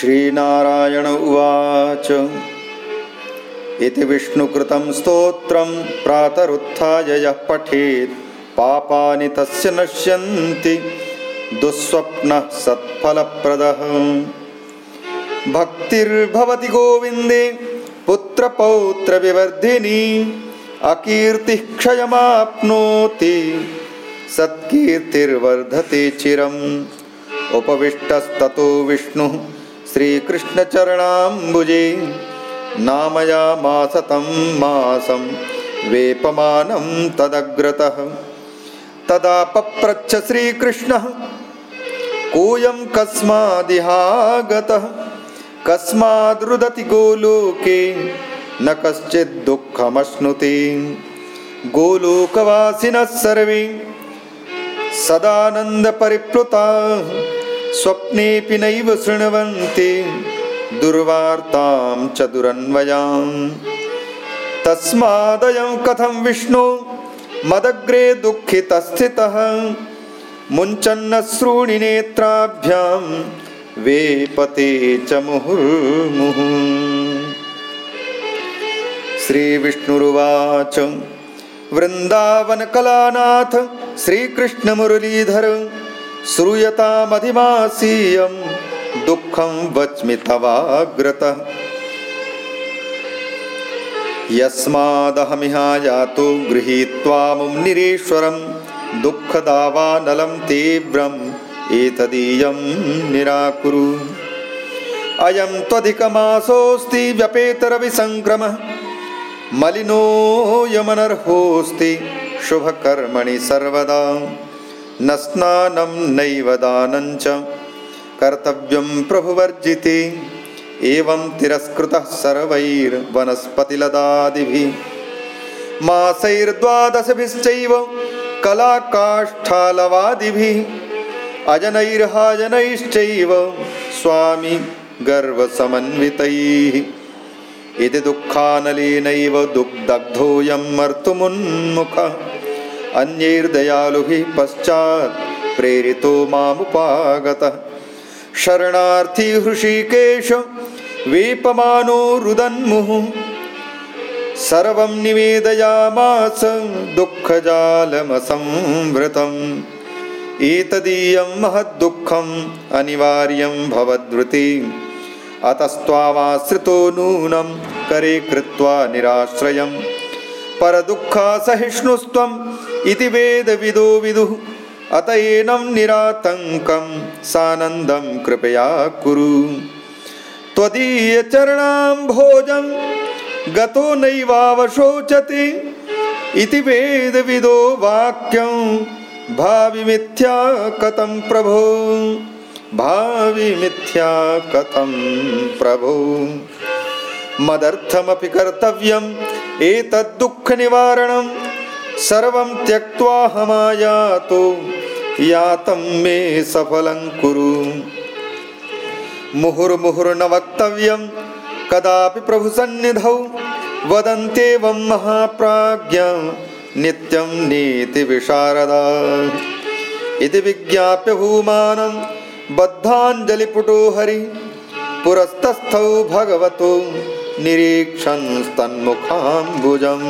श्रीनारायण उवाच। इति विष्णुकृतं स्तोत्रं प्रातरुत्थाय यः पठेत् पापानि तस्य नश्यन्ति दुःस्वप्नः सत्फलप्रदः। भक्तिर्भवति गोविन्दे पुत्रपौत्रविवर्धिनी अकीर्तिः क्षयमाप्नोति सत्कीर्तिर्वर्धते चिरम्। उपविष्टस्ततो विष्णुः श्रीकृष्णचरणाम्बुजे नामयामासतं मासं वेपमानं तदग्रतः। तदा पप्रच्छ श्रीकृष्णः कोऽयं कस्मादिहागतः कस्माद्रुदति गोलोके न कश्चिद्दुःखमश्नुते गोलोकवासिनः सर्वे सदानन्दपरिप्लुताः स्वप्नेऽपि नैव शृण्वन्ति दुर्वार्तां च दुरन्वयाम् तस्मादयं कथं विष्णु मदग्रे दुःखितस्थितः मुञ्चन्नश्रूणि नेत्राभ्यां वेपते च मुहुर्मुहुः श्रीविष्णुरुवाच वृन्दावनकलानाथ श्रीकृष्णमुरलीधर श्रूयतामधिमासीयं दुःखं वच्मि तवाग्रतः यस्मादहमिहायातो गृहीत्वा मुं निरीश्वरं दुःखदावानलं तीव्रम् एतदीयं निराकुरु। अयं त्वधिकमासोऽस्ति व्यपेतरविसङ्क्रमः मलिनो यमनर्होऽस्ति शुभकर्मणि सर्वदा न स्नानं नैव दानञ्च कर्तव्यं प्रभुवर्जिते। एवं तिरस्कृतः सर्वैर्वनस्पतिलदादिभिः मासैर्द्वादशभिश्चैव कलाकाष्ठालवादिभिः। अजनैर्हाजनैश्चैव स्वामी गर्वसमन्वितैः। इति दुःखानलेनैव दुग्धग्धोऽयं मर्तुमुन्मुखः अन्यैर्दयालुभिः पश्चात् प्रेरितो मामुपागतः शरणार्थी हृषीकेश वेपमानो रुदन्मुहुः सर्वं निवेदयामास दुःखजालमसंवृतम् एतदीयं महद्दुःखम् अनिवार्यं भवद्वृति अतस्त्वामाश्रितो नूनं करे कृत्वा निराश्रयं परदुःखासहिष्णुस्त्वम् इति वेदविदो विदुः। अत एनं निरातङ्कं सानन्दं कृपया कुरु। त्वदीयचरणाम्भोजं गतो नैवावशोचते। इति वेदविदो वाक्यं भाविमिथ्या कथं प्रभो। भाविमिथ्या कथं प्रभो। मदर्थमपि कर्तव्यम् एतद्दुःखनिवारणं सर्वं त्यक्त्वा हमायातो। यातं मे सफलं कुरु। मुहुर्मुहुर्न वक्तव्यं कदापि प्रभुसन्निधौ वदन्त्येवं महाप्राज्ञा नित्यं नीतिविशारदा इति विज्ञाप्य भूमानं बद्धाञ्जलिपुटो हरि पुरस्तस्थौ भगवतो निरीक्षन् स्तन्मुखाम्बुजम्